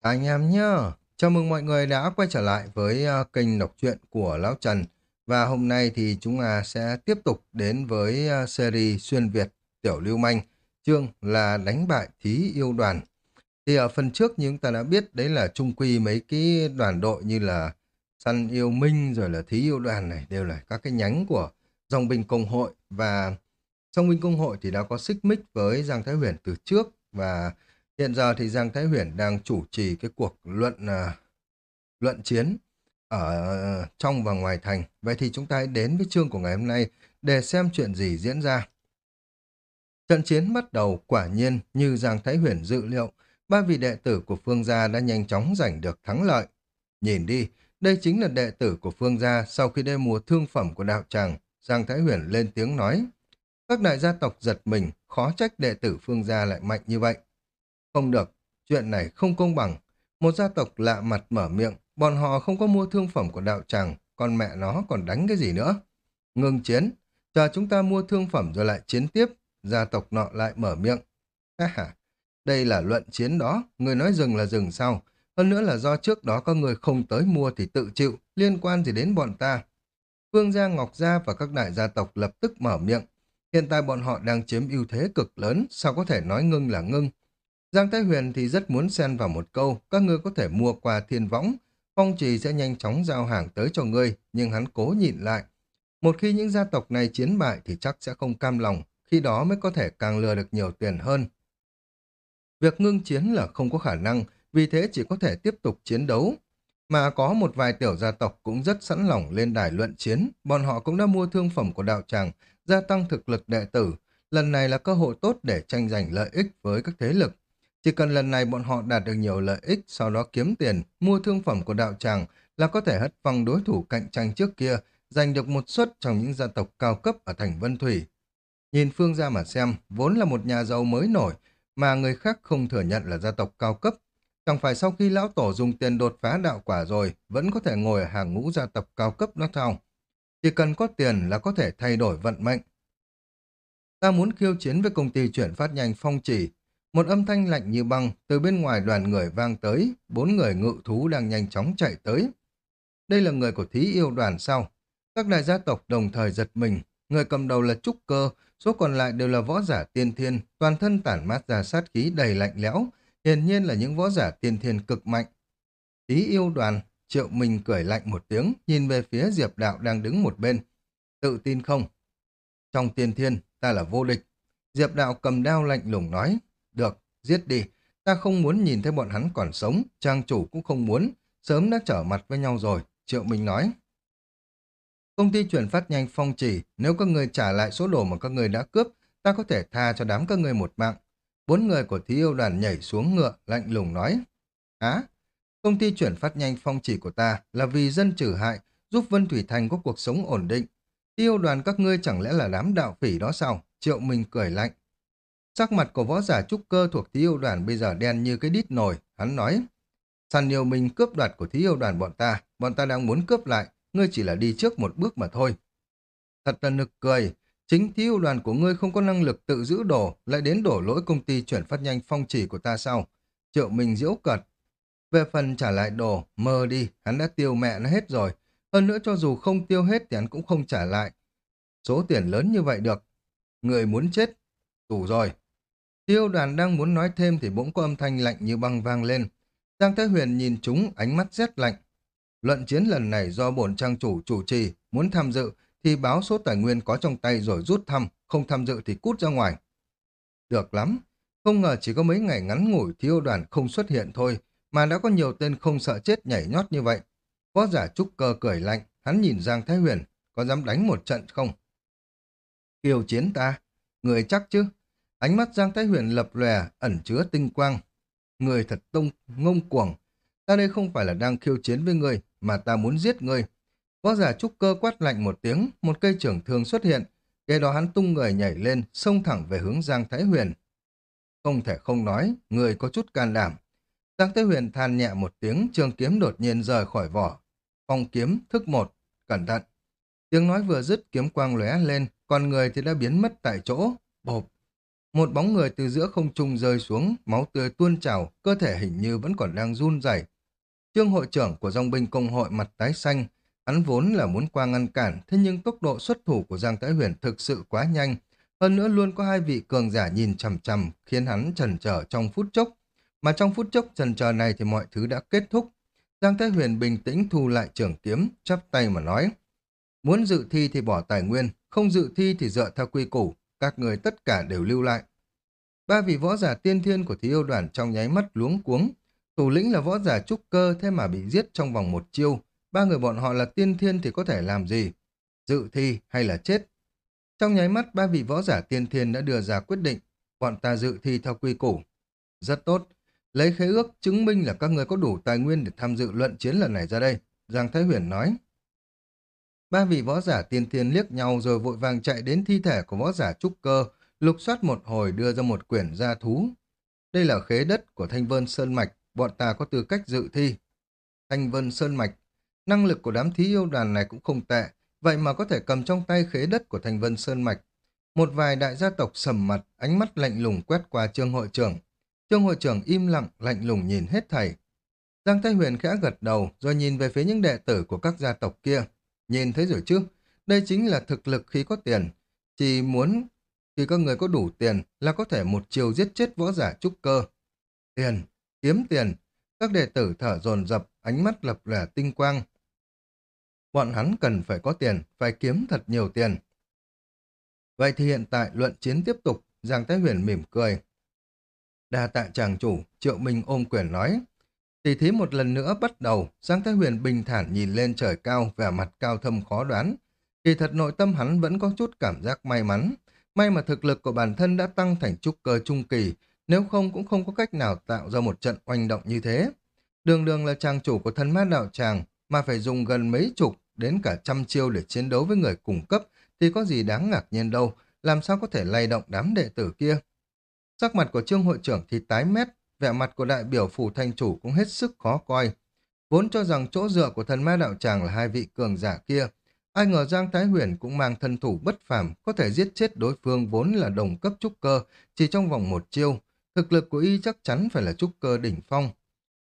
Anh em nhá, chào mừng mọi người đã quay trở lại với à, kênh đọc truyện của Lão Trần. Và hôm nay thì chúng ta sẽ tiếp tục đến với à, series Xuyên Việt Tiểu Lưu Manh, chương là đánh bại thí yêu đoàn. Thì ở phần trước như chúng ta đã biết đấy là trung quy mấy cái đoàn đội như là Săn Yêu Minh rồi là thí yêu đoàn này đều là các cái nhánh của dòng binh công hội và dòng binh công hội thì đã có xích mích với Giang Thái Huyền từ trước và Hiện giờ thì Giang Thái Huyền đang chủ trì cái cuộc luận uh, luận chiến ở trong và ngoài thành. Vậy thì chúng ta hãy đến với chương của ngày hôm nay để xem chuyện gì diễn ra. Trận chiến bắt đầu quả nhiên như Giang Thái Huyền dự liệu, ba vị đệ tử của Phương gia đã nhanh chóng giành được thắng lợi. Nhìn đi, đây chính là đệ tử của Phương gia sau khi đêm mùa thương phẩm của đạo tràng. Giang Thái Huyền lên tiếng nói. Các đại gia tộc giật mình, khó trách đệ tử Phương gia lại mạnh như vậy. Không được, chuyện này không công bằng. Một gia tộc lạ mặt mở miệng, bọn họ không có mua thương phẩm của đạo tràng, con mẹ nó còn đánh cái gì nữa. Ngừng chiến, chờ chúng ta mua thương phẩm rồi lại chiến tiếp, gia tộc nọ lại mở miệng. Ha ha, đây là luận chiến đó, người nói dừng là dừng sao? Hơn nữa là do trước đó có người không tới mua thì tự chịu, liên quan gì đến bọn ta. Phương Gia Ngọc Gia và các đại gia tộc lập tức mở miệng. Hiện tại bọn họ đang chiếm ưu thế cực lớn, sao có thể nói ngưng là ngưng. Giang Thái Huyền thì rất muốn xen vào một câu, các ngươi có thể mua qua thiên võng, phong trì sẽ nhanh chóng giao hàng tới cho ngươi, nhưng hắn cố nhịn lại. Một khi những gia tộc này chiến bại thì chắc sẽ không cam lòng, khi đó mới có thể càng lừa được nhiều tiền hơn. Việc ngưng chiến là không có khả năng, vì thế chỉ có thể tiếp tục chiến đấu. Mà có một vài tiểu gia tộc cũng rất sẵn lòng lên đài luận chiến, bọn họ cũng đã mua thương phẩm của đạo tràng, gia tăng thực lực đệ tử. Lần này là cơ hội tốt để tranh giành lợi ích với các thế lực. Chỉ cần lần này bọn họ đạt được nhiều lợi ích, sau đó kiếm tiền, mua thương phẩm của đạo tràng là có thể hất văng đối thủ cạnh tranh trước kia, giành được một suất trong những gia tộc cao cấp ở thành Vân Thủy. Nhìn Phương ra mà xem, vốn là một nhà giàu mới nổi, mà người khác không thừa nhận là gia tộc cao cấp. Chẳng phải sau khi lão tổ dùng tiền đột phá đạo quả rồi, vẫn có thể ngồi ở hàng ngũ gia tộc cao cấp đó sao? Chỉ cần có tiền là có thể thay đổi vận mệnh. Ta muốn khiêu chiến với công ty chuyển phát nhanh phong chỉ, một âm thanh lạnh như băng từ bên ngoài đoàn người vang tới, bốn người ngự thú đang nhanh chóng chạy tới. Đây là người của thí yêu đoàn sau. Các đại gia tộc đồng thời giật mình, người cầm đầu là Trúc Cơ, số còn lại đều là võ giả tiên thiên, toàn thân tản mát ra sát khí đầy lạnh lẽo, hiển nhiên là những võ giả tiên thiên cực mạnh. Thí yêu đoàn, Triệu Minh cười lạnh một tiếng, nhìn về phía Diệp Đạo đang đứng một bên. Tự tin không? Trong tiên thiên, ta là vô địch. Diệp Đạo cầm đao lạnh lùng nói, được, giết đi. Ta không muốn nhìn thấy bọn hắn còn sống, trang chủ cũng không muốn. Sớm đã trở mặt với nhau rồi, Triệu Minh nói. Công ty chuyển phát nhanh phong chỉ, nếu các người trả lại số đồ mà các người đã cướp, ta có thể tha cho đám các người một mạng. Bốn người của thí yêu đoàn nhảy xuống ngựa, lạnh lùng nói. Á, công ty chuyển phát nhanh phong chỉ của ta là vì dân trừ hại, giúp Vân Thủy Thành có cuộc sống ổn định. Thí yêu đoàn các ngươi chẳng lẽ là đám đạo phỉ đó sao? Triệu Minh cười lạnh. Sắc mặt của võ giả trúc cơ thuộc thí yêu đoàn bây giờ đen như cái đít nồi, hắn nói. Săn nhiều mình cướp đoạt của thí yêu đoàn bọn ta, bọn ta đang muốn cướp lại, ngươi chỉ là đi trước một bước mà thôi. Thật là nực cười, chính thí yêu đoàn của ngươi không có năng lực tự giữ đồ, lại đến đổ lỗi công ty chuyển phát nhanh phong chỉ của ta sau Triệu mình diễu cật. Về phần trả lại đồ, mơ đi, hắn đã tiêu mẹ nó hết rồi. Hơn nữa cho dù không tiêu hết thì hắn cũng không trả lại. Số tiền lớn như vậy được. Người muốn chết. Đủ rồi. Tiêu đoàn đang muốn nói thêm thì bỗng có âm thanh lạnh như băng vang lên. Giang Thái Huyền nhìn chúng ánh mắt rét lạnh. Luận chiến lần này do bổn trang chủ chủ trì, muốn tham dự thì báo số tài nguyên có trong tay rồi rút thăm, không tham dự thì cút ra ngoài. Được lắm, không ngờ chỉ có mấy ngày ngắn ngủi thiêu đoàn không xuất hiện thôi, mà đã có nhiều tên không sợ chết nhảy nhót như vậy. Có giả trúc cơ cười lạnh, hắn nhìn Giang Thái Huyền, có dám đánh một trận không? Kiều chiến ta, người chắc chứ, Ánh mắt Giang Thái Huyền lập lòe, ẩn chứa tinh quang. Người thật tông, ngông cuồng. Ta đây không phải là đang khiêu chiến với người, mà ta muốn giết người. Võ giả trúc cơ quát lạnh một tiếng, một cây trưởng thương xuất hiện. Kế đó hắn tung người nhảy lên, xông thẳng về hướng Giang Thái Huyền. Không thể không nói, người có chút can đảm. Giang Thái Huyền than nhẹ một tiếng, trường kiếm đột nhiên rời khỏi vỏ. Phong kiếm, thức một, cẩn thận. Tiếng nói vừa dứt kiếm quang lóe lên, còn người thì đã biến mất tại chỗ. Bộp, một bóng người từ giữa không trung rơi xuống, máu tươi tuôn trào, cơ thể hình như vẫn còn đang run rẩy. Trương hội trưởng của dòng binh công hội mặt tái xanh, hắn vốn là muốn qua ngăn cản, thế nhưng tốc độ xuất thủ của Giang Thái Huyền thực sự quá nhanh. Hơn nữa luôn có hai vị cường giả nhìn chằm chằm, khiến hắn trần chờ trong phút chốc. Mà trong phút chốc trần chờ này thì mọi thứ đã kết thúc. Giang Thái Huyền bình tĩnh thu lại trường kiếm, chắp tay mà nói. Muốn dự thi thì bỏ tài nguyên, không dự thi thì dựa theo quy củ, các người tất cả đều lưu lại. Ba vị võ giả tiên thiên của thí yêu đoàn trong nháy mắt luống cuống. Thủ lĩnh là võ giả trúc cơ thế mà bị giết trong vòng một chiêu. Ba người bọn họ là tiên thiên thì có thể làm gì? Dự thi hay là chết? Trong nháy mắt, ba vị võ giả tiên thiên đã đưa ra quyết định. Bọn ta dự thi theo quy củ. Rất tốt. Lấy khế ước chứng minh là các người có đủ tài nguyên để tham dự luận chiến lần này ra đây. Giang Thái Huyền nói. Ba vị võ giả tiên thiên liếc nhau rồi vội vàng chạy đến thi thể của võ giả trúc cơ, lục soát một hồi đưa ra một quyển gia thú. Đây là khế đất của Thanh Vân Sơn Mạch, bọn ta có tư cách dự thi. Thanh Vân Sơn Mạch, năng lực của đám thí yêu đoàn này cũng không tệ, vậy mà có thể cầm trong tay khế đất của Thanh Vân Sơn Mạch. Một vài đại gia tộc sầm mặt, ánh mắt lạnh lùng quét qua trương hội trưởng. Trương hội trưởng im lặng, lạnh lùng nhìn hết thầy. Giang Thái Huyền khẽ gật đầu, rồi nhìn về phía những đệ tử của các gia tộc kia. Nhìn thấy rồi chứ, đây chính là thực lực khi có tiền. Chỉ muốn khi các người có đủ tiền là có thể một chiều giết chết võ giả trúc cơ. Tiền, kiếm tiền, các đệ tử thở dồn dập, ánh mắt lập lẻ tinh quang. Bọn hắn cần phải có tiền, phải kiếm thật nhiều tiền. Vậy thì hiện tại luận chiến tiếp tục, Giang Thái Huyền mỉm cười. Đa tạ chàng chủ, Triệu Minh ôm quyền nói. Tỷ thí một lần nữa bắt đầu, Giang Thái Huyền bình thản nhìn lên trời cao, vẻ mặt cao thâm khó đoán. Kỳ thật nội tâm hắn vẫn có chút cảm giác may mắn. May mà thực lực của bản thân đã tăng thành trúc cơ trung kỳ, nếu không cũng không có cách nào tạo ra một trận oanh động như thế. Đường đường là chàng chủ của thân ma đạo tràng, mà phải dùng gần mấy chục đến cả trăm chiêu để chiến đấu với người cùng cấp thì có gì đáng ngạc nhiên đâu, làm sao có thể lay động đám đệ tử kia. Sắc mặt của trương hội trưởng thì tái mét, vẻ mặt của đại biểu phủ thanh chủ cũng hết sức khó coi. Vốn cho rằng chỗ dựa của thần ma đạo tràng là hai vị cường giả kia, ai ngờ Giang Thái Huyền cũng mang thân thủ bất phàm, có thể giết chết đối phương vốn là đồng cấp trúc cơ, chỉ trong vòng một chiêu. Thực lực của y chắc chắn phải là trúc cơ đỉnh phong.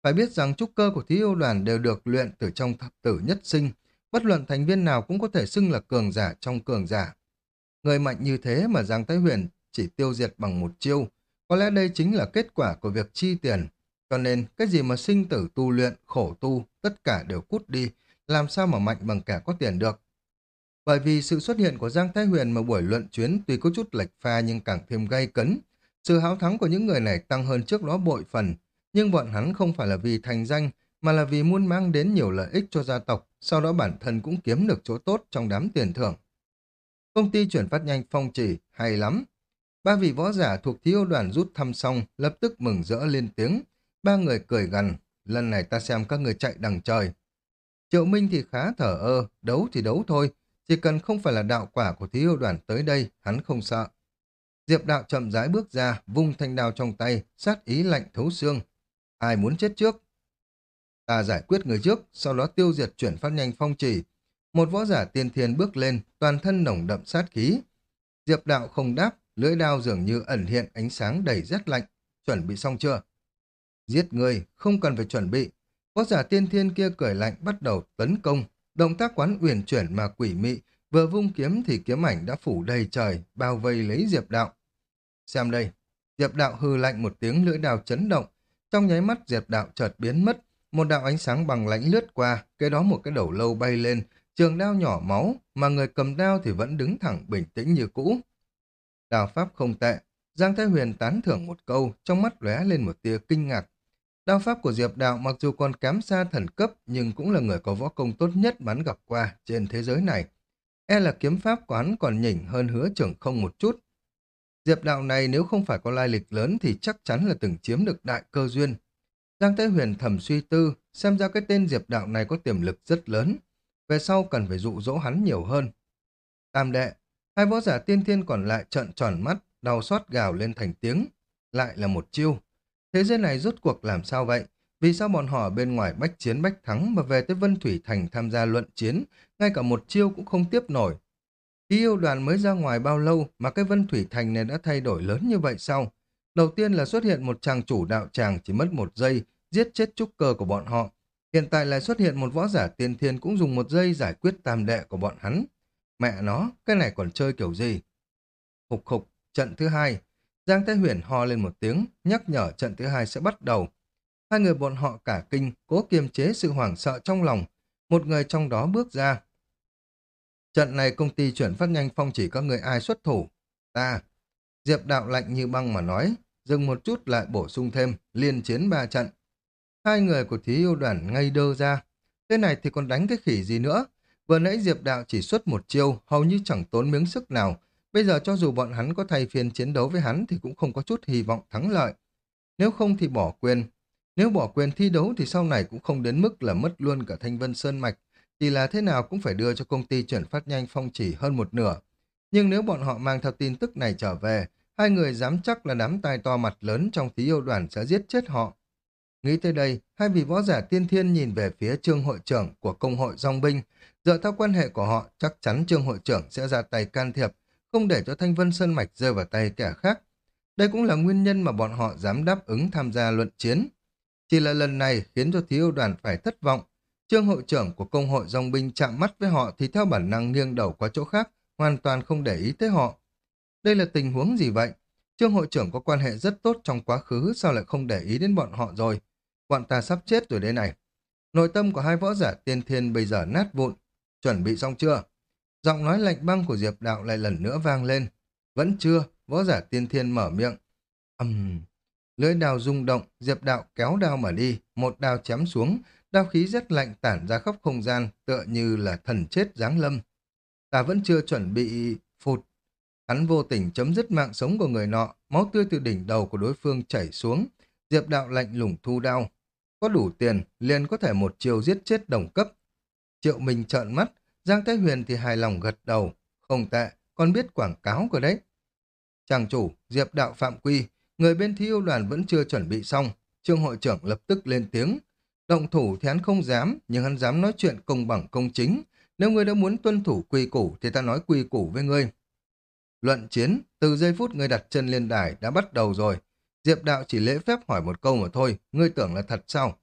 Phải biết rằng trúc cơ của thí yêu đoàn đều được luyện từ trong thập tử nhất sinh, bất luận thành viên nào cũng có thể xưng là cường giả trong cường giả. Người mạnh như thế mà Giang Thái Huyền chỉ tiêu diệt bằng một chiêu, có lẽ đây chính là kết quả của việc chi tiền. Cho nên, cái gì mà sinh tử tu luyện, khổ tu, tất cả đều cút đi, làm sao mà mạnh bằng kẻ có tiền được. Bởi vì sự xuất hiện của Giang Thái Huyền mà buổi luận chuyến tuy có chút lệch pha nhưng càng thêm gay cấn. Sự háo thắng của những người này tăng hơn trước đó bội phần, nhưng bọn hắn không phải là vì thành danh, mà là vì muốn mang đến nhiều lợi ích cho gia tộc, sau đó bản thân cũng kiếm được chỗ tốt trong đám tiền thưởng. Công ty chuyển phát nhanh phong chỉ, hay lắm, Ba vị võ giả thuộc thiếu đoàn rút thăm xong, lập tức mừng rỡ lên tiếng. Ba người cười gần lần này ta xem các người chạy đằng trời. Triệu Minh thì khá thở ơ, đấu thì đấu thôi, chỉ cần không phải là đạo quả của thiếu đoàn tới đây, hắn không sợ. Diệp đạo chậm rãi bước ra, vung thanh đao trong tay, sát ý lạnh thấu xương. Ai muốn chết trước? Ta giải quyết người trước, sau đó tiêu diệt chuyển phát nhanh phong chỉ. Một võ giả tiên thiên bước lên, toàn thân nồng đậm sát khí. Diệp đạo không đáp, lưỡi đao dường như ẩn hiện ánh sáng đầy rét lạnh. Chuẩn bị xong chưa? Giết người, không cần phải chuẩn bị. Võ giả tiên thiên kia cười lạnh bắt đầu tấn công. Động tác quán uyển chuyển mà quỷ mị, vừa vung kiếm thì kiếm ảnh đã phủ đầy trời, bao vây lấy Diệp Đạo. Xem đây, Diệp Đạo hư lạnh một tiếng lưỡi đao chấn động. Trong nháy mắt Diệp Đạo chợt biến mất, một đạo ánh sáng bằng lãnh lướt qua, cái đó một cái đầu lâu bay lên, trường đao nhỏ máu, mà người cầm đao thì vẫn đứng thẳng bình tĩnh như cũ. Đào pháp không tệ. Giang Thái Huyền tán thưởng một câu, trong mắt lóe lên một tia kinh ngạc. Đao pháp của Diệp Đạo mặc dù còn kém xa thần cấp, nhưng cũng là người có võ công tốt nhất bắn gặp qua trên thế giới này. E là kiếm pháp quán còn nhỉnh hơn hứa trưởng không một chút. Diệp Đạo này nếu không phải có lai lịch lớn thì chắc chắn là từng chiếm được đại cơ duyên. Giang Thái Huyền thầm suy tư, xem ra cái tên Diệp Đạo này có tiềm lực rất lớn. Về sau cần phải dụ dỗ hắn nhiều hơn. Tam đệ, Hai võ giả tiên thiên còn lại trợn tròn mắt, đau xót gào lên thành tiếng. Lại là một chiêu. Thế giới này rốt cuộc làm sao vậy? Vì sao bọn họ bên ngoài bách chiến bách thắng mà về tới Vân Thủy Thành tham gia luận chiến, ngay cả một chiêu cũng không tiếp nổi? Khi yêu đoàn mới ra ngoài bao lâu mà cái Vân Thủy Thành này đã thay đổi lớn như vậy sao? Đầu tiên là xuất hiện một chàng chủ đạo tràng chỉ mất một giây, giết chết trúc cơ của bọn họ. Hiện tại lại xuất hiện một võ giả tiên thiên cũng dùng một giây giải quyết tam đệ của bọn hắn. Mẹ nó, cái này còn chơi kiểu gì? Hục khục, trận thứ hai. Giang Thái Huyền ho lên một tiếng, nhắc nhở trận thứ hai sẽ bắt đầu. Hai người bọn họ cả kinh, cố kiềm chế sự hoảng sợ trong lòng. Một người trong đó bước ra. Trận này công ty chuyển phát nhanh phong chỉ có người ai xuất thủ. Ta. Diệp đạo lạnh như băng mà nói, dừng một chút lại bổ sung thêm, liên chiến ba trận. Hai người của thí yêu đoàn ngay đơ ra. Thế này thì còn đánh cái khỉ gì nữa? Vừa nãy Diệp đạo chỉ xuất một chiêu, hầu như chẳng tốn miếng sức nào. Bây giờ cho dù bọn hắn có thay phiên chiến đấu với hắn thì cũng không có chút hy vọng thắng lợi. Nếu không thì bỏ quyền. Nếu bỏ quyền thi đấu thì sau này cũng không đến mức là mất luôn cả Thanh Vân Sơn Mạch. Chỉ là thế nào cũng phải đưa cho công ty chuyển phát nhanh phong chỉ hơn một nửa. Nhưng nếu bọn họ mang theo tin tức này trở về, hai người dám chắc là đám tai to mặt lớn trong thí yêu đoàn sẽ giết chết họ. Nghĩ tới đây, hai vị võ giả tiên thiên nhìn về phía trương hội trưởng của công hội dòng binh. Dựa theo quan hệ của họ, chắc chắn trương hội trưởng sẽ ra tay can thiệp, không để cho Thanh Vân Sơn Mạch rơi vào tay kẻ khác. Đây cũng là nguyên nhân mà bọn họ dám đáp ứng tham gia luận chiến. Chỉ là lần này khiến cho thí yêu đoàn phải thất vọng. Trương hội trưởng của công hội dòng binh chạm mắt với họ thì theo bản năng nghiêng đầu qua chỗ khác, hoàn toàn không để ý tới họ. Đây là tình huống gì vậy? Trương hội trưởng có quan hệ rất tốt trong quá khứ, sao lại không để ý đến bọn họ rồi? Bọn ta sắp chết rồi đây này. Nội tâm của hai võ giả tiên thiên bây giờ nát vụn. Chuẩn bị xong chưa? Giọng nói lạnh băng của Diệp Đạo lại lần nữa vang lên. Vẫn chưa, võ giả tiên thiên mở miệng. Ầm... Uhm. Lưỡi đào rung động, Diệp Đạo kéo đao mà đi, một đao chém xuống, đao khí rất lạnh tản ra khắp không gian, tựa như là thần chết giáng lâm. Ta vẫn chưa chuẩn bị phụt. Hắn vô tình chấm dứt mạng sống của người nọ, máu tươi từ đỉnh đầu của đối phương chảy xuống. Diệp đạo lạnh lùng thu đao. Có đủ tiền, liền có thể một chiều giết chết đồng cấp. Triệu Minh trợn mắt, Giang Thái Huyền thì hài lòng gật đầu. Không tệ, con biết quảng cáo của đấy. Chàng chủ, Diệp đạo phạm quy, người bên thi yêu đoàn vẫn chưa chuẩn bị xong. Trương hội trưởng lập tức lên tiếng. Động thủ thì hắn không dám, nhưng hắn dám nói chuyện công bằng công chính. Nếu ngươi đã muốn tuân thủ quy củ thì ta nói quy củ với ngươi. Luận chiến, từ giây phút ngươi đặt chân lên đài đã bắt đầu rồi. Diệp đạo chỉ lễ phép hỏi một câu mà thôi, ngươi tưởng là thật sao?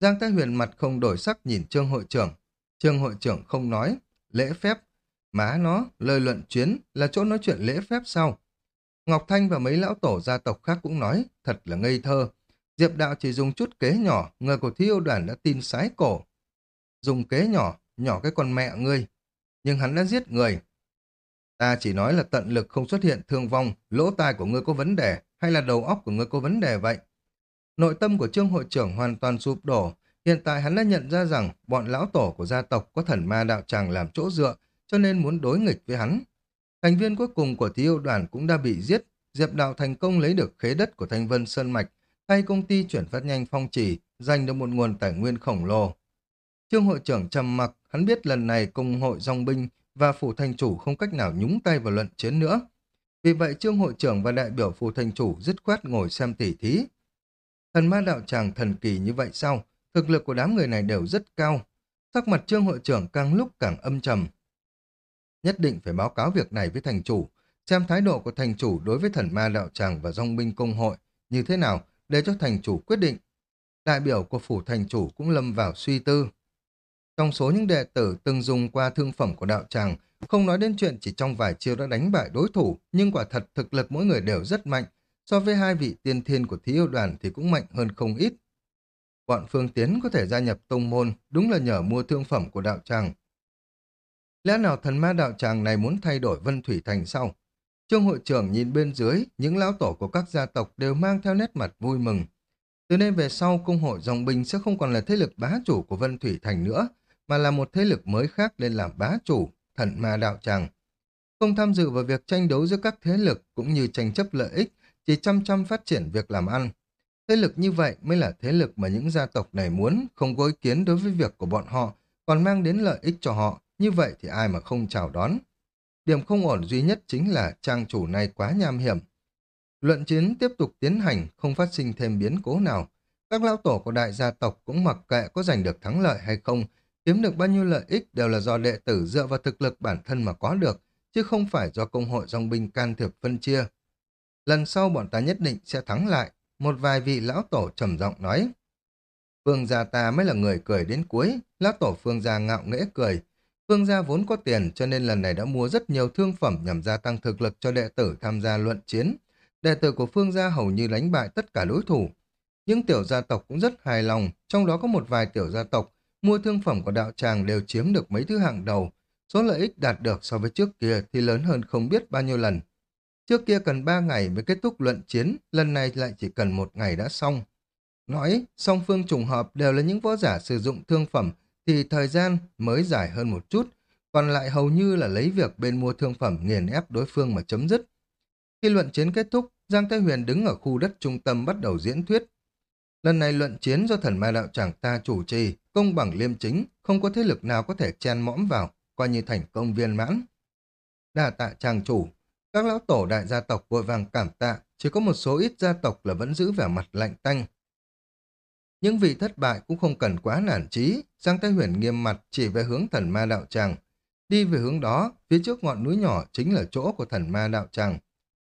Giang Thái Huyền mặt không đổi sắc nhìn Trương hội trưởng. Trương hội trưởng không nói, lễ phép. Má nó, lời luận chuyến là chỗ nói chuyện lễ phép sao? Ngọc Thanh và mấy lão tổ gia tộc khác cũng nói, thật là ngây thơ. Diệp đạo chỉ dùng chút kế nhỏ, người của thi yêu đoàn đã tin sái cổ. Dùng kế nhỏ, nhỏ cái con mẹ ngươi. Nhưng hắn đã giết người. Ta chỉ nói là tận lực không xuất hiện thương vong, lỗ tai của ngươi có vấn đề, hay là đầu óc của ngươi có vấn đề vậy? Nội tâm của trương hội trưởng hoàn toàn sụp đổ. Hiện tại hắn đã nhận ra rằng bọn lão tổ của gia tộc có thần ma đạo tràng làm chỗ dựa, cho nên muốn đối nghịch với hắn. Thành viên cuối cùng của thí yêu đoàn cũng đã bị giết. Diệp đạo thành công lấy được khế đất của Thanh Vân Sơn Mạch, hay công ty chuyển phát nhanh phong trì giành được một nguồn tài nguyên khổng lồ. Trương hội trưởng trầm mặc, hắn biết lần này cùng hội dòng binh và phủ thành chủ không cách nào nhúng tay vào luận chiến nữa. Vì vậy trương hội trưởng và đại biểu phủ thành chủ dứt khoát ngồi xem tỉ thí. Thần ma đạo tràng thần kỳ như vậy sao? Thực lực của đám người này đều rất cao. Sắc mặt trương hội trưởng càng lúc càng âm trầm. Nhất định phải báo cáo việc này với thành chủ, xem thái độ của thành chủ đối với thần ma đạo tràng và dòng binh công hội như thế nào để cho thành chủ quyết định. Đại biểu của phủ thành chủ cũng lâm vào suy tư. Trong số những đệ tử từng dùng qua thương phẩm của đạo tràng, không nói đến chuyện chỉ trong vài chiêu đã đánh bại đối thủ, nhưng quả thật thực lực mỗi người đều rất mạnh. So với hai vị tiên thiên của thí yêu đoàn thì cũng mạnh hơn không ít. Bọn Phương Tiến có thể gia nhập tông môn đúng là nhờ mua thương phẩm của đạo tràng. Lẽ nào thần ma đạo tràng này muốn thay đổi Vân Thủy Thành sau? Trương hội trưởng nhìn bên dưới, những lão tổ của các gia tộc đều mang theo nét mặt vui mừng. Từ nay về sau, công hội dòng binh sẽ không còn là thế lực bá chủ của Vân Thủy Thành nữa, mà là một thế lực mới khác lên làm bá chủ, thần ma đạo tràng. Không tham dự vào việc tranh đấu giữa các thế lực cũng như tranh chấp lợi ích, chỉ chăm chăm phát triển việc làm ăn. Thế lực như vậy mới là thế lực mà những gia tộc này muốn, không có ý kiến đối với việc của bọn họ, còn mang đến lợi ích cho họ, như vậy thì ai mà không chào đón. Điểm không ổn duy nhất chính là trang chủ này quá nham hiểm. Luận chiến tiếp tục tiến hành, không phát sinh thêm biến cố nào. Các lão tổ của đại gia tộc cũng mặc kệ có giành được thắng lợi hay không, kiếm được bao nhiêu lợi ích đều là do đệ tử dựa vào thực lực bản thân mà có được, chứ không phải do công hội dòng binh can thiệp phân chia. Lần sau bọn ta nhất định sẽ thắng lại, một vài vị lão tổ trầm giọng nói. Phương gia ta mới là người cười đến cuối, lão tổ phương gia ngạo nghễ cười. Phương gia vốn có tiền cho nên lần này đã mua rất nhiều thương phẩm nhằm gia tăng thực lực cho đệ tử tham gia luận chiến. Đệ tử của phương gia hầu như đánh bại tất cả đối thủ. Những tiểu gia tộc cũng rất hài lòng, trong đó có một vài tiểu gia tộc mua thương phẩm của đạo tràng đều chiếm được mấy thứ hạng đầu. Số lợi ích đạt được so với trước kia thì lớn hơn không biết bao nhiêu lần. Trước kia cần 3 ngày mới kết thúc luận chiến, lần này lại chỉ cần một ngày đã xong. Nói, song phương trùng hợp đều là những võ giả sử dụng thương phẩm thì thời gian mới dài hơn một chút, còn lại hầu như là lấy việc bên mua thương phẩm nghiền ép đối phương mà chấm dứt. Khi luận chiến kết thúc, Giang Thái Huyền đứng ở khu đất trung tâm bắt đầu diễn thuyết. Lần này luận chiến do thần ma đạo chẳng ta chủ trì, công bằng liêm chính, không có thế lực nào có thể chen mõm vào, coi như thành công viên mãn. Đà tạ chàng chủ, các lão tổ đại gia tộc vội vàng cảm tạ, chỉ có một số ít gia tộc là vẫn giữ vẻ mặt lạnh tanh. Những vị thất bại cũng không cần quá nản trí, Giang Thái Huyền nghiêm mặt chỉ về hướng thần ma đạo tràng. Đi về hướng đó, phía trước ngọn núi nhỏ chính là chỗ của thần ma đạo tràng.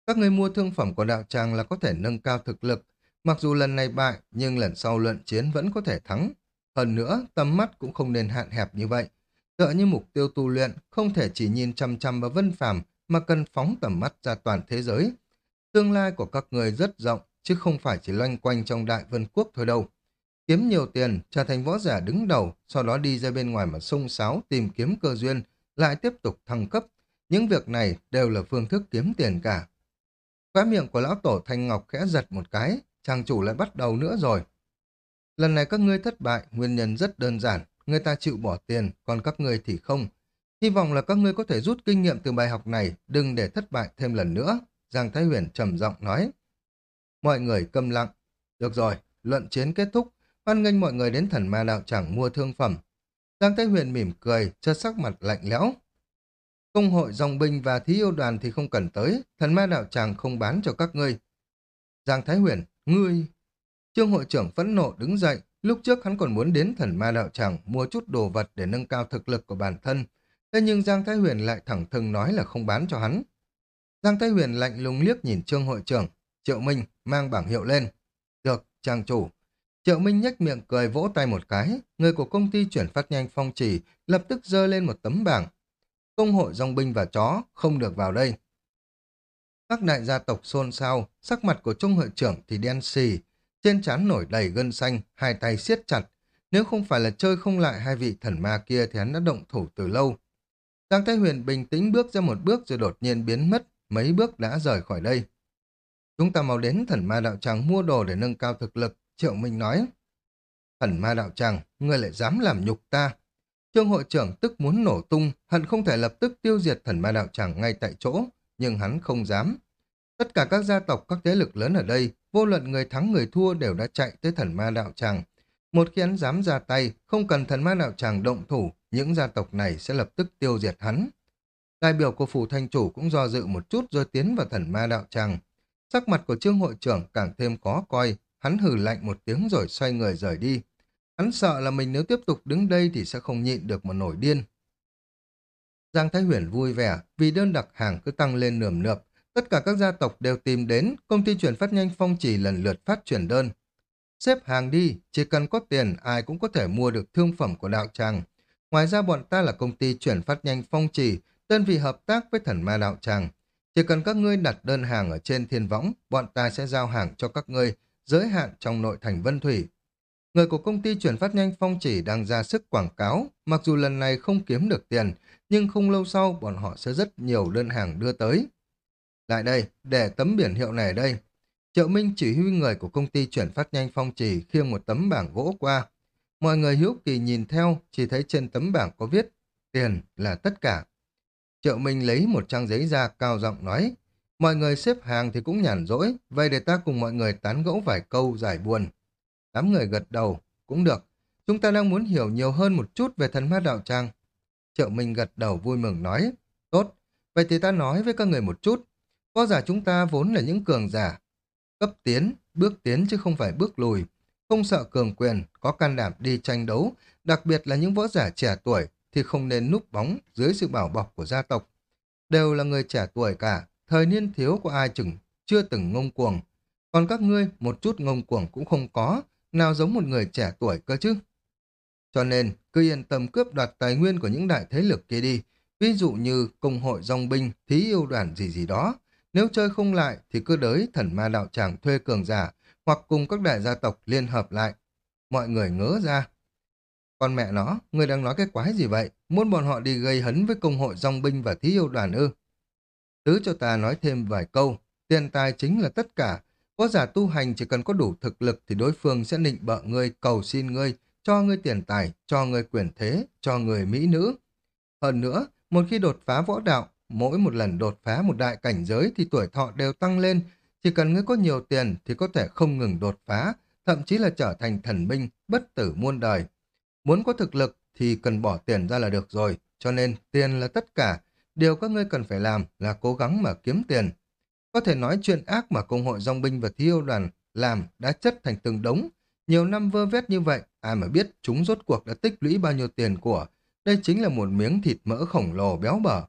Các người mua thương phẩm của đạo tràng là có thể nâng cao thực lực, mặc dù lần này bại nhưng lần sau luận chiến vẫn có thể thắng. Hơn nữa, tầm mắt cũng không nên hạn hẹp như vậy. Tựa như mục tiêu tu luyện, không thể chỉ nhìn chăm chăm vào vân phàm mà cần phóng tầm mắt ra toàn thế giới. Tương lai của các người rất rộng, chứ không phải chỉ loanh quanh trong đại vân quốc thôi đâu. Kiếm nhiều tiền, trở thành võ giả đứng đầu, sau đó đi ra bên ngoài mà sông sáo tìm kiếm cơ duyên, lại tiếp tục thăng cấp. Những việc này đều là phương thức kiếm tiền cả. Khóa miệng của lão tổ Thanh Ngọc khẽ giật một cái, chàng chủ lại bắt đầu nữa rồi. Lần này các ngươi thất bại, nguyên nhân rất đơn giản, người ta chịu bỏ tiền, còn các ngươi thì không. Hy vọng là các ngươi có thể rút kinh nghiệm từ bài học này, đừng để thất bại thêm lần nữa. Giang Thái Huyền trầm giọng nói. Mọi người câm lặng. Được rồi, luận chiến kết thúc, hoan nghênh mọi người đến thần ma đạo tràng mua thương phẩm. Giang Thái Huyền mỉm cười, chất sắc mặt lạnh lẽo. Công hội dòng binh và thí yêu đoàn thì không cần tới, thần ma đạo tràng không bán cho các ngươi. Giang Thái Huyền, ngươi... Trương hội trưởng phẫn nộ đứng dậy, lúc trước hắn còn muốn đến thần ma đạo tràng mua chút đồ vật để nâng cao thực lực của bản thân. Thế nhưng Giang Thái Huyền lại thẳng thừng nói là không bán cho hắn. Giang Thái Huyền lạnh lùng liếc nhìn Trương hội trưởng, Triệu Minh mang bảng hiệu lên. Được, trang chủ, Triệu Minh nhếch miệng cười vỗ tay một cái, người của công ty chuyển phát nhanh phong trì lập tức dơ lên một tấm bảng. Công hội dòng binh và chó không được vào đây. Các đại gia tộc xôn xao, sắc mặt của trung hội trưởng thì đen xì, trên trán nổi đầy gân xanh, hai tay siết chặt. Nếu không phải là chơi không lại hai vị thần ma kia thì hắn đã động thủ từ lâu. Giang Thái Huyền bình tĩnh bước ra một bước rồi đột nhiên biến mất, mấy bước đã rời khỏi đây. Chúng ta mau đến thần ma đạo tràng mua đồ để nâng cao thực lực, Triệu Minh nói, thần ma đạo tràng, ngươi lại dám làm nhục ta. Trương hội trưởng tức muốn nổ tung, hận không thể lập tức tiêu diệt thần ma đạo tràng ngay tại chỗ, nhưng hắn không dám. Tất cả các gia tộc, các thế lực lớn ở đây, vô luận người thắng người thua đều đã chạy tới thần ma đạo tràng. Một khi hắn dám ra tay, không cần thần ma đạo tràng động thủ, những gia tộc này sẽ lập tức tiêu diệt hắn. Đại biểu của phủ thanh chủ cũng do dự một chút rồi tiến vào thần ma đạo tràng. Sắc mặt của trương hội trưởng càng thêm khó coi, Hắn hừ lạnh một tiếng rồi xoay người rời đi. Hắn sợ là mình nếu tiếp tục đứng đây thì sẽ không nhịn được một nổi điên. Giang Thái Huyền vui vẻ vì đơn đặt hàng cứ tăng lên nườm nượp. Tất cả các gia tộc đều tìm đến, công ty chuyển phát nhanh phong chỉ lần lượt phát chuyển đơn. Xếp hàng đi, chỉ cần có tiền ai cũng có thể mua được thương phẩm của đạo tràng. Ngoài ra bọn ta là công ty chuyển phát nhanh phong trì, đơn vị hợp tác với thần ma đạo tràng. Chỉ cần các ngươi đặt đơn hàng ở trên thiên võng, bọn ta sẽ giao hàng cho các ngươi giới hạn trong nội thành Vân Thủy. Người của công ty chuyển phát nhanh phong chỉ đang ra sức quảng cáo, mặc dù lần này không kiếm được tiền, nhưng không lâu sau bọn họ sẽ rất nhiều đơn hàng đưa tới. Lại đây, để tấm biển hiệu này đây. Triệu Minh chỉ huy người của công ty chuyển phát nhanh phong trì khiêng một tấm bảng gỗ qua. Mọi người hiếu kỳ nhìn theo, chỉ thấy trên tấm bảng có viết, tiền là tất cả. Triệu Minh lấy một trang giấy ra cao giọng nói, Mọi người xếp hàng thì cũng nhàn rỗi, vậy để ta cùng mọi người tán gẫu vài câu giải buồn. Đám người gật đầu, cũng được. Chúng ta đang muốn hiểu nhiều hơn một chút về thần ma đạo tràng. Triệu Minh gật đầu vui mừng nói, tốt, vậy thì ta nói với các người một chút. Võ giả chúng ta vốn là những cường giả. Cấp tiến, bước tiến chứ không phải bước lùi. Không sợ cường quyền, có can đảm đi tranh đấu, đặc biệt là những võ giả trẻ tuổi thì không nên núp bóng dưới sự bảo bọc của gia tộc. đều là người trẻ tuổi cả, thời niên thiếu của ai chừng chưa từng ngông cuồng. Còn các ngươi một chút ngông cuồng cũng không có, nào giống một người trẻ tuổi cơ chứ. Cho nên, cứ yên tâm cướp đoạt tài nguyên của những đại thế lực kia đi, ví dụ như công hội dòng binh, thí yêu đoàn gì gì đó. Nếu chơi không lại thì cứ đới thần ma đạo tràng thuê cường giả, hoặc cùng các đại gia tộc liên hợp lại. Mọi người ngớ ra. Con mẹ nó, người đang nói cái quái gì vậy? Muốn bọn họ đi gây hấn với công hội dòng binh và thí yêu đoàn ư? Tứ cho ta nói thêm vài câu, tiền tài chính là tất cả. Có giả tu hành chỉ cần có đủ thực lực thì đối phương sẽ nịnh bợ ngươi, cầu xin ngươi, cho ngươi tiền tài, cho ngươi quyền thế, cho người mỹ nữ. Hơn nữa, một khi đột phá võ đạo, mỗi một lần đột phá một đại cảnh giới thì tuổi thọ đều tăng lên. Chỉ cần ngươi có nhiều tiền thì có thể không ngừng đột phá, thậm chí là trở thành thần binh, bất tử muôn đời. Muốn có thực lực thì cần bỏ tiền ra là được rồi, cho nên tiền là tất cả. Điều các ngươi cần phải làm là cố gắng mà kiếm tiền. Có thể nói chuyện ác mà công hội dòng binh và thiêu đoàn làm đã chất thành từng đống. Nhiều năm vơ vét như vậy, ai mà biết chúng rốt cuộc đã tích lũy bao nhiêu tiền của. Đây chính là một miếng thịt mỡ khổng lồ béo bở.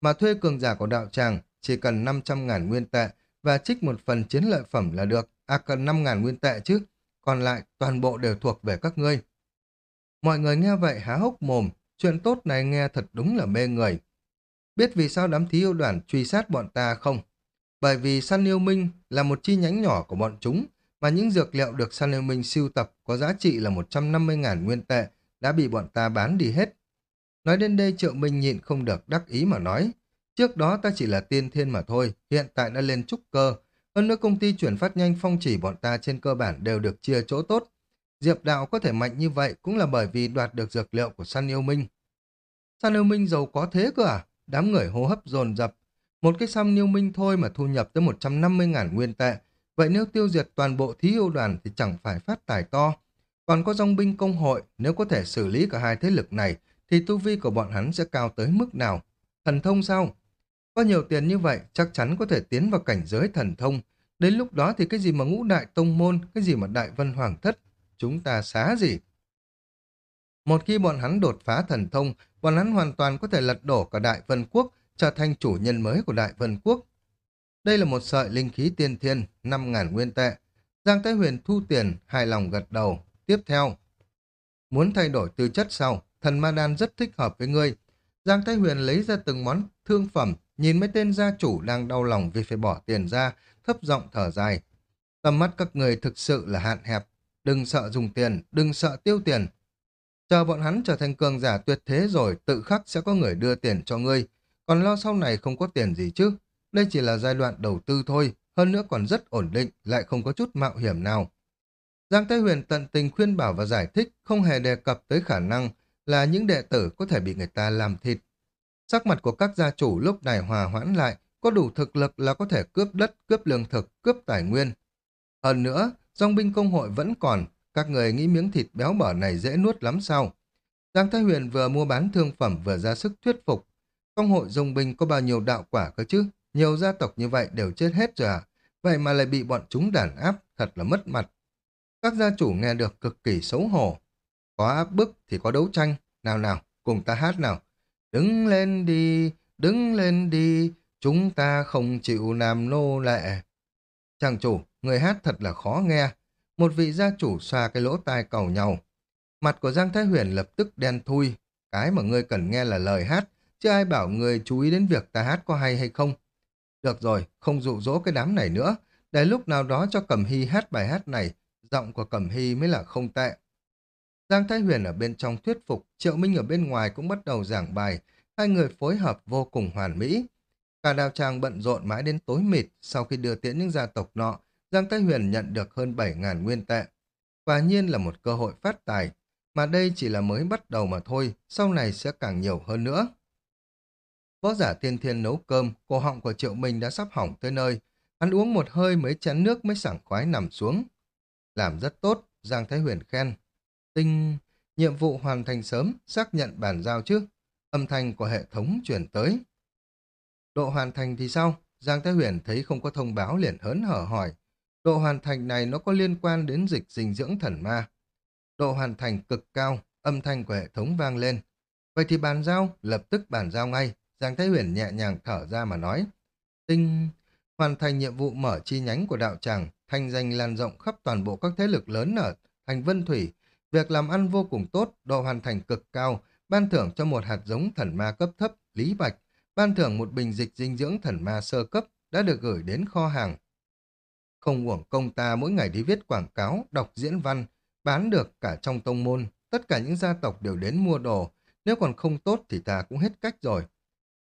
Mà thuê cường giả của đạo tràng chỉ cần 500.000 nguyên tệ và trích một phần chiến lợi phẩm là được. À cần 5.000 nguyên tệ chứ. Còn lại toàn bộ đều thuộc về các ngươi. Mọi người nghe vậy há hốc mồm. Chuyện tốt này nghe thật đúng là mê người. Biết vì sao đám thí yêu đoàn truy sát bọn ta không? Bởi vì San yêu minh là một chi nhánh nhỏ của bọn chúng, mà những dược liệu được San yêu minh siêu tập có giá trị là 150.000 nguyên tệ đã bị bọn ta bán đi hết. Nói đến đây triệu minh nhịn không được đắc ý mà nói. Trước đó ta chỉ là tiên thiên mà thôi, hiện tại đã lên trúc cơ. Hơn nữa công ty chuyển phát nhanh phong chỉ bọn ta trên cơ bản đều được chia chỗ tốt. Diệp đạo có thể mạnh như vậy cũng là bởi vì đoạt được dược liệu của san yêu minh. san yêu minh giàu có thế cơ à? Đám người hô hấp dồn dập. Một cái san yêu minh thôi mà thu nhập tới 150.000 nguyên tệ. Vậy nếu tiêu diệt toàn bộ thí yêu đoàn thì chẳng phải phát tài to. Còn có dòng binh công hội, nếu có thể xử lý cả hai thế lực này, thì tu vi của bọn hắn sẽ cao tới mức nào? Thần thông sao? Có nhiều tiền như vậy, chắc chắn có thể tiến vào cảnh giới thần thông. Đến lúc đó thì cái gì mà ngũ đại tông môn, cái gì mà đại vân hoàng thất, chúng ta xá gì? Một khi bọn hắn đột phá thần thông, bọn hắn hoàn toàn có thể lật đổ cả Đại Vân Quốc, trở thành chủ nhân mới của Đại Vân Quốc. Đây là một sợi linh khí tiên thiên, 5.000 nguyên tệ. Giang Thái Huyền thu tiền, hài lòng gật đầu. Tiếp theo, muốn thay đổi tư chất sau, thần ma đan rất thích hợp với ngươi. Giang Thái Huyền lấy ra từng món thương phẩm, nhìn mấy tên gia chủ đang đau lòng vì phải bỏ tiền ra, thấp giọng thở dài. Tầm mắt các người thực sự là hạn hẹp. Đừng sợ dùng tiền, đừng sợ tiêu tiền. Chờ bọn hắn trở thành cường giả tuyệt thế rồi, tự khắc sẽ có người đưa tiền cho ngươi. Còn lo sau này không có tiền gì chứ. Đây chỉ là giai đoạn đầu tư thôi, hơn nữa còn rất ổn định, lại không có chút mạo hiểm nào. Giang Thái Huyền tận tình khuyên bảo và giải thích, không hề đề cập tới khả năng là những đệ tử có thể bị người ta làm thịt. Sắc mặt của các gia chủ lúc này hòa hoãn lại, có đủ thực lực là có thể cướp đất, cướp lương thực, cướp tài nguyên. Hơn nữa, dòng binh công hội vẫn còn, các người nghĩ miếng thịt béo bở này dễ nuốt lắm sao? Giang Thái Huyền vừa mua bán thương phẩm vừa ra sức thuyết phục. Công hội dòng binh có bao nhiêu đạo quả cơ chứ? Nhiều gia tộc như vậy đều chết hết rồi à? Vậy mà lại bị bọn chúng đàn áp, thật là mất mặt. Các gia chủ nghe được cực kỳ xấu hổ. Có áp bức thì có đấu tranh. Nào nào, cùng ta hát nào. Đứng lên đi, đứng lên đi, chúng ta không chịu làm nô lệ. Chàng chủ, người hát thật là khó nghe. Một vị gia chủ xoa cái lỗ tai cầu nhau. Mặt của Giang Thái Huyền lập tức đen thui. Cái mà ngươi cần nghe là lời hát, chứ ai bảo người chú ý đến việc ta hát có hay hay không. Được rồi, không dụ dỗ cái đám này nữa. Để lúc nào đó cho Cẩm Hy hát bài hát này, giọng của Cẩm Hy mới là không tệ. Giang Thái Huyền ở bên trong thuyết phục, Triệu Minh ở bên ngoài cũng bắt đầu giảng bài, hai người phối hợp vô cùng hoàn mỹ. Cả đào tràng bận rộn mãi đến tối mịt, sau khi đưa tiễn những gia tộc nọ, Giang Thái Huyền nhận được hơn 7.000 nguyên tệ. Quả nhiên là một cơ hội phát tài, mà đây chỉ là mới bắt đầu mà thôi, sau này sẽ càng nhiều hơn nữa. Võ giả tiên thiên nấu cơm, cổ họng của Triệu Minh đã sắp hỏng tới nơi. Hắn uống một hơi mấy chén nước mới sảng khoái nằm xuống. Làm rất tốt, Giang Thái Huyền khen. Tinh, nhiệm vụ hoàn thành sớm, xác nhận bản giao chứ. Âm thanh của hệ thống chuyển tới. Độ hoàn thành thì sao? Giang Thái Huyền thấy không có thông báo liền hớn hở hỏi. Độ hoàn thành này nó có liên quan đến dịch dinh dưỡng thần ma. Độ hoàn thành cực cao, âm thanh của hệ thống vang lên. Vậy thì bàn giao, lập tức bàn giao ngay. Giang Thái Huyền nhẹ nhàng thở ra mà nói. Tinh, hoàn thành nhiệm vụ mở chi nhánh của đạo tràng, thanh danh lan rộng khắp toàn bộ các thế lực lớn ở thành Vân Thủy. Việc làm ăn vô cùng tốt, độ hoàn thành cực cao, ban thưởng cho một hạt giống thần ma cấp thấp, Lý Bạch, ban thưởng một bình dịch dinh dưỡng thần ma sơ cấp đã được gửi đến kho hàng. Không uổng công ta mỗi ngày đi viết quảng cáo, đọc diễn văn, bán được cả trong tông môn, tất cả những gia tộc đều đến mua đồ, nếu còn không tốt thì ta cũng hết cách rồi.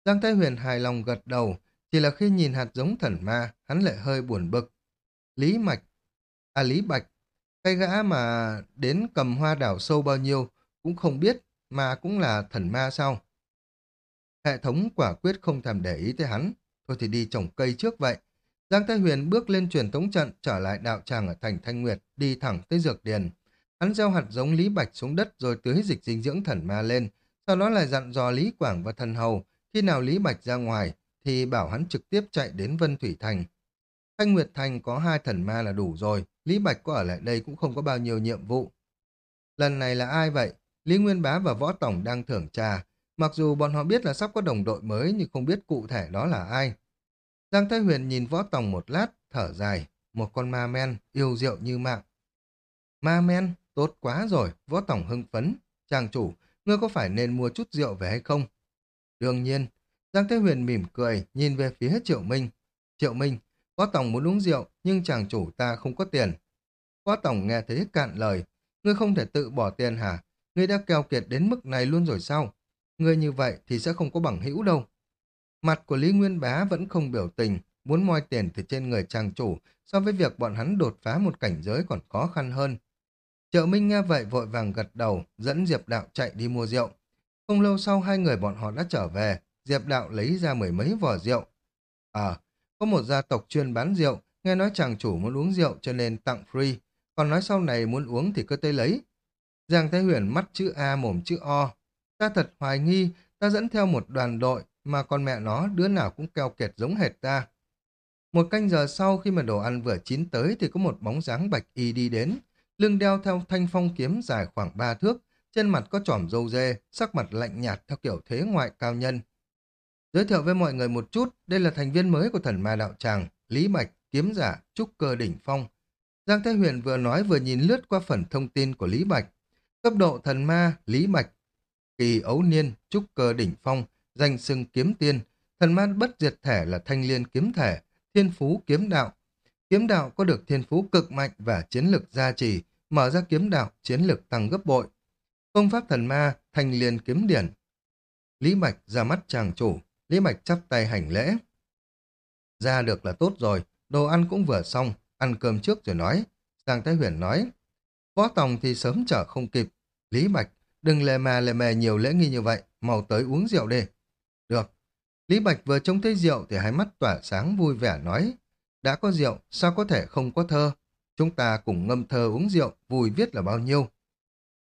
Giang Thái Huyền hài lòng gật đầu, chỉ là khi nhìn hạt giống thần ma, hắn lại hơi buồn bực. Lý Mạch, à Lý Bạch, cái gã mà đến cầm hoa đảo sâu bao nhiêu cũng không biết, mà cũng là thần ma sao? Hệ thống quả quyết không thèm để ý tới hắn, thôi thì đi trồng cây trước vậy. Giang Thái Huyền bước lên truyền tống trận trở lại đạo tràng ở thành Thanh Nguyệt, đi thẳng tới dược điền. Hắn gieo hạt giống Lý Bạch xuống đất rồi tưới dịch dinh dưỡng thần ma lên, sau đó lại dặn dò Lý Quảng và thần hầu, khi nào Lý Bạch ra ngoài thì bảo hắn trực tiếp chạy đến Vân Thủy Thành. Thanh Nguyệt Thành có hai thần ma là đủ rồi, Lý Bạch có ở lại đây cũng không có bao nhiêu nhiệm vụ. Lần này là ai vậy? Lý Nguyên Bá và Võ Tổng đang thưởng trà, mặc dù bọn họ biết là sắp có đồng đội mới nhưng không biết cụ thể đó là ai. Giang Thái Huyền nhìn Võ Tổng một lát, thở dài, một con ma men, yêu rượu như mạng. Ma men, tốt quá rồi, Võ Tổng hưng phấn. Chàng chủ, ngươi có phải nên mua chút rượu về hay không? Đương nhiên, Giang Thế Huyền mỉm cười, nhìn về phía Triệu Minh. Triệu Minh, Phó tổng muốn uống rượu, nhưng chàng chủ ta không có tiền. Phó tổng nghe thấy cạn lời, ngươi không thể tự bỏ tiền hả? Ngươi đã keo kiệt đến mức này luôn rồi sao? Ngươi như vậy thì sẽ không có bằng hữu đâu. Mặt của Lý Nguyên Bá vẫn không biểu tình, muốn moi tiền từ trên người chàng chủ so với việc bọn hắn đột phá một cảnh giới còn khó khăn hơn. Trợ Minh nghe vậy vội vàng gật đầu, dẫn Diệp Đạo chạy đi mua rượu. Không lâu sau hai người bọn họ đã trở về, Diệp Đạo lấy ra mười mấy vỏ rượu. À, có một gia tộc chuyên bán rượu, nghe nói chàng chủ muốn uống rượu cho nên tặng free, còn nói sau này muốn uống thì cứ tới lấy. Giang Thái Huyền mắt chữ A mồm chữ O. Ta thật hoài nghi, ta dẫn theo một đoàn đội, mà con mẹ nó đứa nào cũng keo kiệt giống hệt ta. Một canh giờ sau khi mà đồ ăn vừa chín tới thì có một bóng dáng bạch y đi đến, lưng đeo theo thanh phong kiếm dài khoảng ba thước, trên mặt có trỏm râu dê, sắc mặt lạnh nhạt theo kiểu thế ngoại cao nhân. Giới thiệu với mọi người một chút, đây là thành viên mới của thần ma đạo tràng, Lý Bạch, kiếm giả, trúc cơ đỉnh phong. Giang Thế Huyền vừa nói vừa nhìn lướt qua phần thông tin của Lý Bạch. Cấp độ thần ma, Lý Bạch, kỳ ấu niên, trúc cơ đỉnh phong, danh xưng kiếm tiên, thần ma bất diệt thể là thanh liên kiếm thể, thiên phú kiếm đạo. Kiếm đạo có được thiên phú cực mạnh và chiến lực gia trì, mở ra kiếm đạo, chiến lực tăng gấp bội. Công pháp thần ma, thanh liên kiếm điển. Lý Bạch ra mắt chàng chủ, Lý Bạch chắp tay hành lễ. Ra được là tốt rồi, đồ ăn cũng vừa xong, ăn cơm trước rồi nói. Giang Thái Huyền nói, võ tòng thì sớm trở không kịp. Lý Bạch, đừng lề mà lề mề nhiều lễ nghi như vậy, mau tới uống rượu đi. Được. Lý Bạch vừa trông thấy rượu thì hai mắt tỏa sáng vui vẻ nói, đã có rượu, sao có thể không có thơ? Chúng ta cùng ngâm thơ uống rượu, vui viết là bao nhiêu?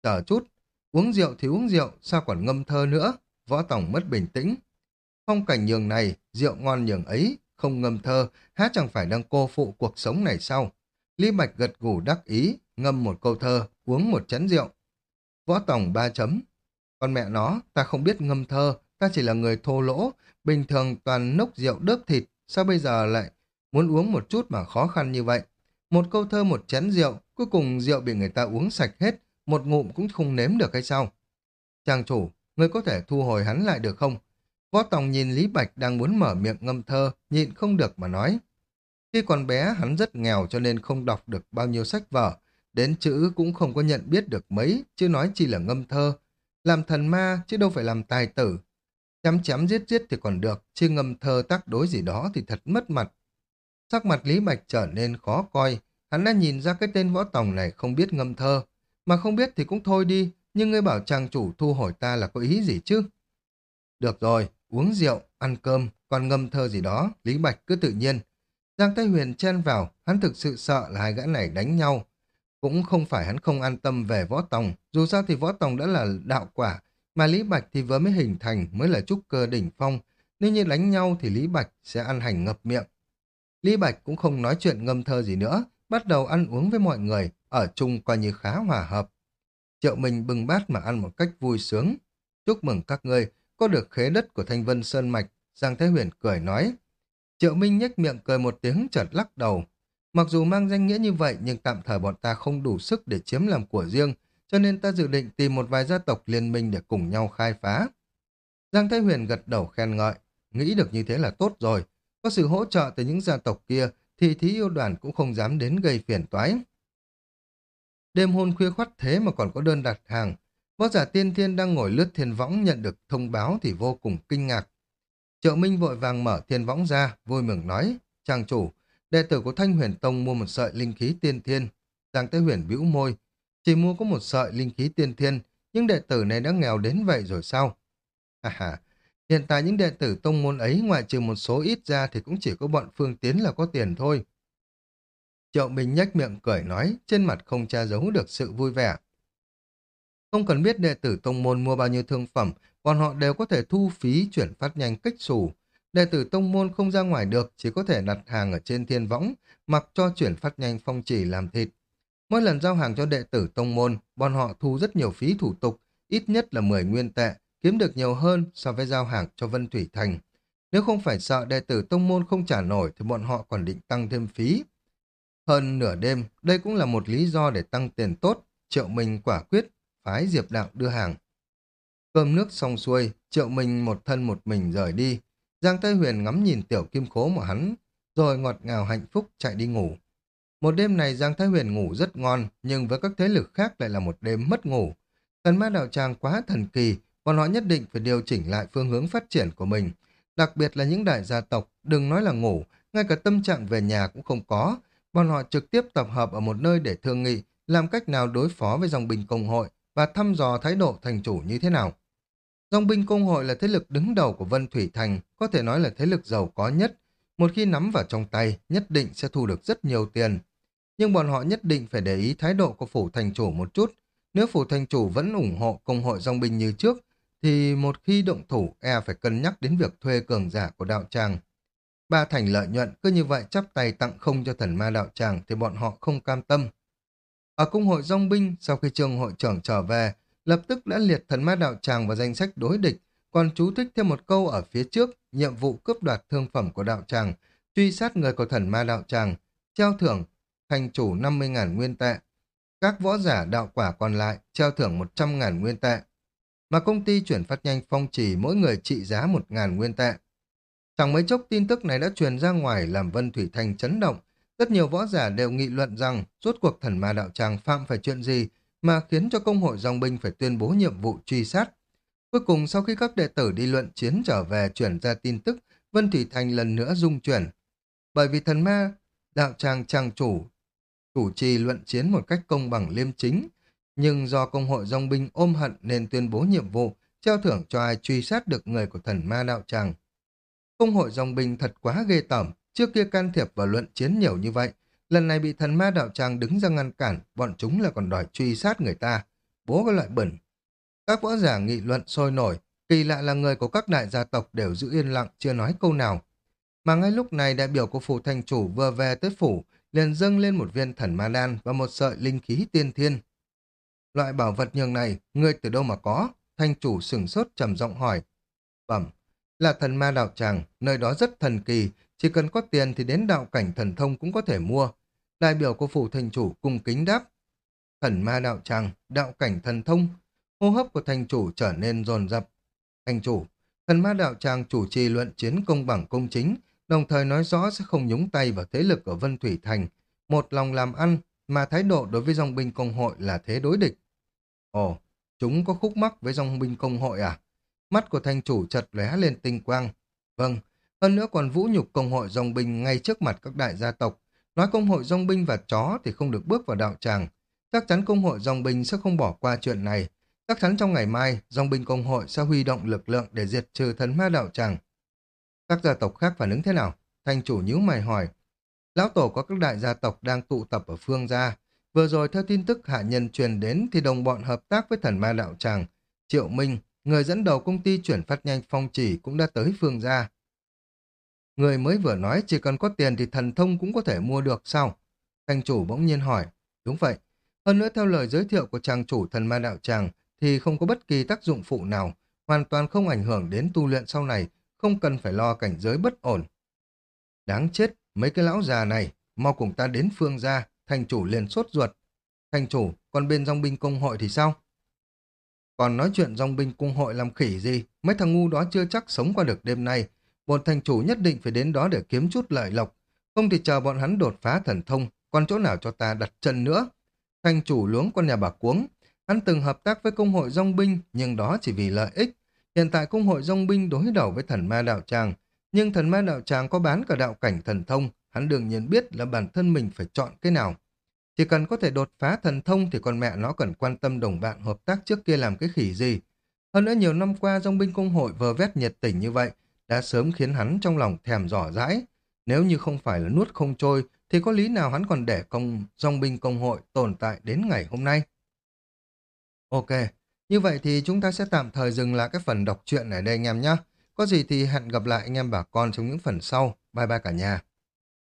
Chờ chút, uống rượu thì uống rượu, sao còn ngâm thơ nữa? Võ Tòng mất bình tĩnh. Phong cảnh nhường này, rượu ngon nhường ấy, không ngâm thơ, há chẳng phải đang cô phụ cuộc sống này sao? Lý Bạch gật gù đắc ý, ngâm một câu thơ, uống một chén rượu. Võ tổng ba chấm. Con mẹ nó, ta không biết ngâm thơ, ta chỉ là người thô lỗ, bình thường toàn nốc rượu đớp thịt, sao bây giờ lại muốn uống một chút mà khó khăn như vậy? Một câu thơ một chén rượu, cuối cùng rượu bị người ta uống sạch hết, một ngụm cũng không nếm được hay sao? Chàng chủ, người có thể thu hồi hắn lại được không? Võ Tòng nhìn Lý Bạch đang muốn mở miệng ngâm thơ, nhịn không được mà nói. Khi còn bé hắn rất nghèo cho nên không đọc được bao nhiêu sách vở, đến chữ cũng không có nhận biết được mấy, chứ nói chỉ là ngâm thơ. Làm thần ma chứ đâu phải làm tài tử. Chém chém giết giết thì còn được, chứ ngâm thơ tác đối gì đó thì thật mất mặt. Sắc mặt Lý Bạch trở nên khó coi, hắn đã nhìn ra cái tên võ tòng này không biết ngâm thơ. Mà không biết thì cũng thôi đi, nhưng ngươi bảo chàng chủ thu hồi ta là có ý gì chứ? Được rồi, uống rượu, ăn cơm, còn ngâm thơ gì đó, Lý Bạch cứ tự nhiên. Giang Tây Huyền chen vào, hắn thực sự sợ là hai gã này đánh nhau. Cũng không phải hắn không an tâm về võ tòng, dù sao thì võ tòng đã là đạo quả, mà Lý Bạch thì vừa mới hình thành mới là trúc cơ đỉnh phong, nếu như đánh nhau thì Lý Bạch sẽ ăn hành ngập miệng. Lý Bạch cũng không nói chuyện ngâm thơ gì nữa, bắt đầu ăn uống với mọi người, ở chung coi như khá hòa hợp. Triệu Minh bưng bát mà ăn một cách vui sướng. Chúc mừng các ngươi, có được khế đất của Thanh Vân Sơn Mạch, Giang Thái Huyền cười nói. Triệu Minh nhếch miệng cười một tiếng chợt lắc đầu. Mặc dù mang danh nghĩa như vậy nhưng tạm thời bọn ta không đủ sức để chiếm làm của riêng, cho nên ta dự định tìm một vài gia tộc liên minh để cùng nhau khai phá. Giang Thái Huyền gật đầu khen ngợi, nghĩ được như thế là tốt rồi. Có sự hỗ trợ từ những gia tộc kia thì thí yêu đoàn cũng không dám đến gây phiền toái. Đêm hôn khuya khoắt thế mà còn có đơn đặt hàng. Võ giả tiên thiên đang ngồi lướt thiên võng nhận được thông báo thì vô cùng kinh ngạc. Triệu Minh vội vàng mở thiên võng ra, vui mừng nói, chàng chủ, đệ tử của Thanh Huyền Tông mua một sợi linh khí tiên thiên. Giang Tế Huyền bĩu môi, chỉ mua có một sợi linh khí tiên thiên, nhưng đệ tử này đã nghèo đến vậy rồi sao? Ha ha, hiện tại những đệ tử tông môn ấy ngoại trừ một số ít ra thì cũng chỉ có bọn phương tiến là có tiền thôi. Triệu Minh nhếch miệng cười nói, trên mặt không che giấu được sự vui vẻ. Không cần biết đệ tử tông môn mua bao nhiêu thương phẩm, bọn họ đều có thể thu phí chuyển phát nhanh cách xù. Đệ tử tông môn không ra ngoài được, chỉ có thể đặt hàng ở trên thiên võng, mặc cho chuyển phát nhanh phong chỉ làm thịt. Mỗi lần giao hàng cho đệ tử tông môn, bọn họ thu rất nhiều phí thủ tục, ít nhất là 10 nguyên tệ, kiếm được nhiều hơn so với giao hàng cho Vân Thủy Thành. Nếu không phải sợ đệ tử tông môn không trả nổi thì bọn họ còn định tăng thêm phí. Hơn nửa đêm, đây cũng là một lý do để tăng tiền tốt, Triệu mình quả quyết, phái Diệp Đạo đưa hàng. Cơm nước xong xuôi, Triệu Minh một thân một mình rời đi. Giang Tây Huyền ngắm nhìn tiểu kim khố của hắn, rồi ngọt ngào hạnh phúc chạy đi ngủ. Một đêm này Giang Thái Huyền ngủ rất ngon, nhưng với các thế lực khác lại là một đêm mất ngủ. Thần ma đạo tràng quá thần kỳ, bọn họ nhất định phải điều chỉnh lại phương hướng phát triển của mình. Đặc biệt là những đại gia tộc, đừng nói là ngủ, ngay cả tâm trạng về nhà cũng không có. Bọn họ trực tiếp tập hợp ở một nơi để thương nghị, làm cách nào đối phó với dòng binh công hội và thăm dò thái độ thành chủ như thế nào. Dòng binh công hội là thế lực đứng đầu của Vân Thủy Thành, có thể nói là thế lực giàu có nhất. Một khi nắm vào trong tay, nhất định sẽ thu được rất nhiều tiền. Nhưng bọn họ nhất định phải để ý thái độ của phủ thành chủ một chút. Nếu phủ thành chủ vẫn ủng hộ công hội dòng binh như trước, thì một khi động thủ e phải cân nhắc đến việc thuê cường giả của đạo tràng. Ba thành lợi nhuận cứ như vậy chắp tay tặng không cho thần ma đạo tràng thì bọn họ không cam tâm. Ở cung hội dòng binh, sau khi trường hội trưởng trở về, lập tức đã liệt thần ma đạo tràng vào danh sách đối địch, còn chú thích thêm một câu ở phía trước, nhiệm vụ cướp đoạt thương phẩm của đạo tràng, truy sát người của thần ma đạo tràng, treo thưởng thành chủ 50.000 nguyên tệ. Các võ giả đạo quả còn lại treo thưởng 100.000 nguyên tệ. Mà công ty chuyển phát nhanh phong trì mỗi người trị giá 1.000 nguyên tệ. Chẳng mấy chốc tin tức này đã truyền ra ngoài làm Vân Thủy Thành chấn động. Rất nhiều võ giả đều nghị luận rằng rốt cuộc thần ma đạo tràng phạm phải chuyện gì mà khiến cho công hội dòng binh phải tuyên bố nhiệm vụ truy sát. Cuối cùng sau khi các đệ tử đi luận chiến trở về chuyển ra tin tức, Vân Thủy Thành lần nữa dung chuyển. Bởi vì thần ma đạo tràng trang chủ chủ trì luận chiến một cách công bằng liêm chính, nhưng do công hội dòng binh ôm hận nên tuyên bố nhiệm vụ treo thưởng cho ai truy sát được người của thần ma đạo tràng. Công hội dòng binh thật quá ghê tởm, trước kia can thiệp vào luận chiến nhiều như vậy, lần này bị thần ma đạo tràng đứng ra ngăn cản, bọn chúng là còn đòi truy sát người ta, bố cái loại bẩn. Các võ giả nghị luận sôi nổi, kỳ lạ là người của các đại gia tộc đều giữ yên lặng chưa nói câu nào. Mà ngay lúc này đại biểu của phủ thành chủ vừa về tới phủ, liền dâng lên một viên thần ma đan và một sợi linh khí tiên thiên. Loại bảo vật nhường này, ngươi từ đâu mà có? Thanh chủ sừng sốt trầm giọng hỏi. Bẩm, là thần ma đạo tràng, nơi đó rất thần kỳ, chỉ cần có tiền thì đến đạo cảnh thần thông cũng có thể mua. Đại biểu của phủ thành chủ cung kính đáp. Thần ma đạo tràng, đạo cảnh thần thông, hô hấp của thành chủ trở nên dồn dập. Thành chủ, thần ma đạo tràng chủ trì luận chiến công bằng công chính, đồng thời nói rõ sẽ không nhúng tay vào thế lực ở Vân Thủy Thành, một lòng làm ăn, mà thái độ đối với dòng binh công hội là thế đối địch. Ồ, chúng có khúc mắc với dòng binh công hội à? Mắt của thành chủ chật lóe lên tinh quang. Vâng, hơn nữa còn vũ nhục công hội dòng binh ngay trước mặt các đại gia tộc. Nói công hội dòng binh và chó thì không được bước vào đạo tràng. Chắc chắn công hội dòng binh sẽ không bỏ qua chuyện này. Chắc chắn trong ngày mai, dòng binh công hội sẽ huy động lực lượng để diệt trừ thần ma đạo tràng. Các gia tộc khác phản ứng thế nào? Thanh chủ nhíu mày hỏi. Lão tổ có các đại gia tộc đang tụ tập ở phương gia. Vừa rồi theo tin tức hạ nhân truyền đến thì đồng bọn hợp tác với thần ma đạo tràng. Triệu Minh, người dẫn đầu công ty chuyển phát nhanh phong chỉ cũng đã tới phương gia. Người mới vừa nói chỉ cần có tiền thì thần thông cũng có thể mua được sao? thành chủ bỗng nhiên hỏi. Đúng vậy. Hơn nữa theo lời giới thiệu của chàng chủ thần ma đạo chàng thì không có bất kỳ tác dụng phụ nào. hoàn toàn không ảnh hưởng đến tu luyện sau này, không cần phải lo cảnh giới bất ổn. Đáng chết, mấy cái lão già này, mau cùng ta đến phương gia, thành chủ liền sốt ruột. Thành chủ, còn bên dòng binh công hội thì sao? Còn nói chuyện dòng binh cung hội làm khỉ gì, mấy thằng ngu đó chưa chắc sống qua được đêm nay. Một thành chủ nhất định phải đến đó để kiếm chút lợi lộc, không thì chờ bọn hắn đột phá thần thông, còn chỗ nào cho ta đặt chân nữa. Thành chủ luống con nhà bà cuống, hắn từng hợp tác với công hội dòng binh, nhưng đó chỉ vì lợi ích. Hiện tại công hội dòng binh đối đầu với thần ma đạo tràng, nhưng thần ma đạo tràng có bán cả đạo cảnh thần thông, hắn đương nhiên biết là bản thân mình phải chọn cái nào. Chỉ cần có thể đột phá thần thông thì con mẹ nó cần quan tâm đồng bạn hợp tác trước kia làm cái khỉ gì. Hơn nữa nhiều năm qua dòng binh công hội vờ vét nhiệt tình như vậy đã sớm khiến hắn trong lòng thèm rõ rãi. Nếu như không phải là nuốt không trôi thì có lý nào hắn còn để công dòng binh công hội tồn tại đến ngày hôm nay. Ok, như vậy thì chúng ta sẽ tạm thời dừng lại cái phần đọc truyện ở đây anh em nhé. Có gì thì hẹn gặp lại anh em bà con trong những phần sau. Bye bye cả nhà.